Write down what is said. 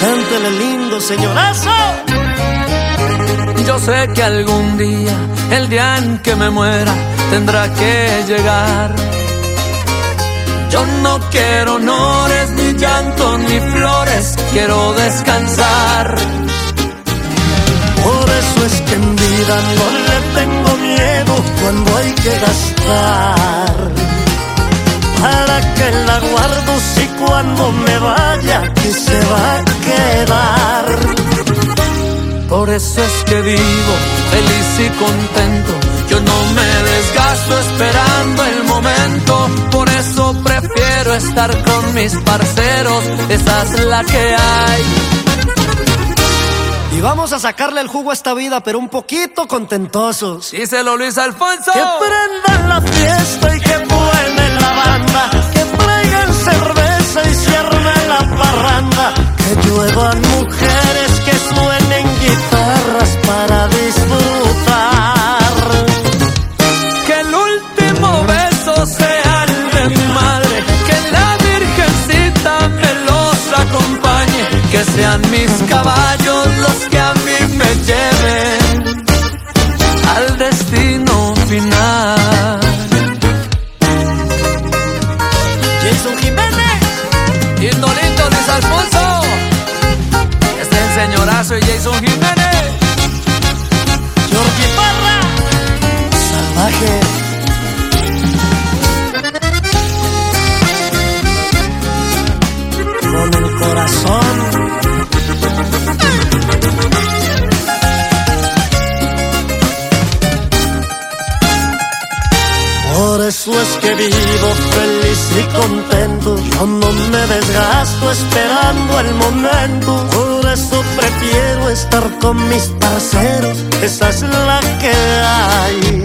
cántele lindo, señorazo. Yo sé que algún día, el día en que me muera, tendrá que llegar. Yo no quiero honores, ni llanto, ni flores, quiero descansar. Por eso es que en vida no le tengo miedo cuando hay que gastar. ¿Para que la guardo si cuando me vaya que se va a quedar? Por eso es que vivo feliz y contento. Yo no me desgasto esperando el momento. Por eso prefiero estar con mis parceros. Esa es la que hay. Y vamos a sacarle el jugo a esta vida, pero un poquito contentosos. Díselo Luis Alfonso. Que prendan la fiesta y que Lluevan mujeres, el señorazo y Jason Jiménez. Jorge Parra. Salvaje. Con el corazón. Por eso es que vivo feliz y contento. Yo no me desgasto esperando el momento. Prefiero estar con mis parceros. Esa es la que hay.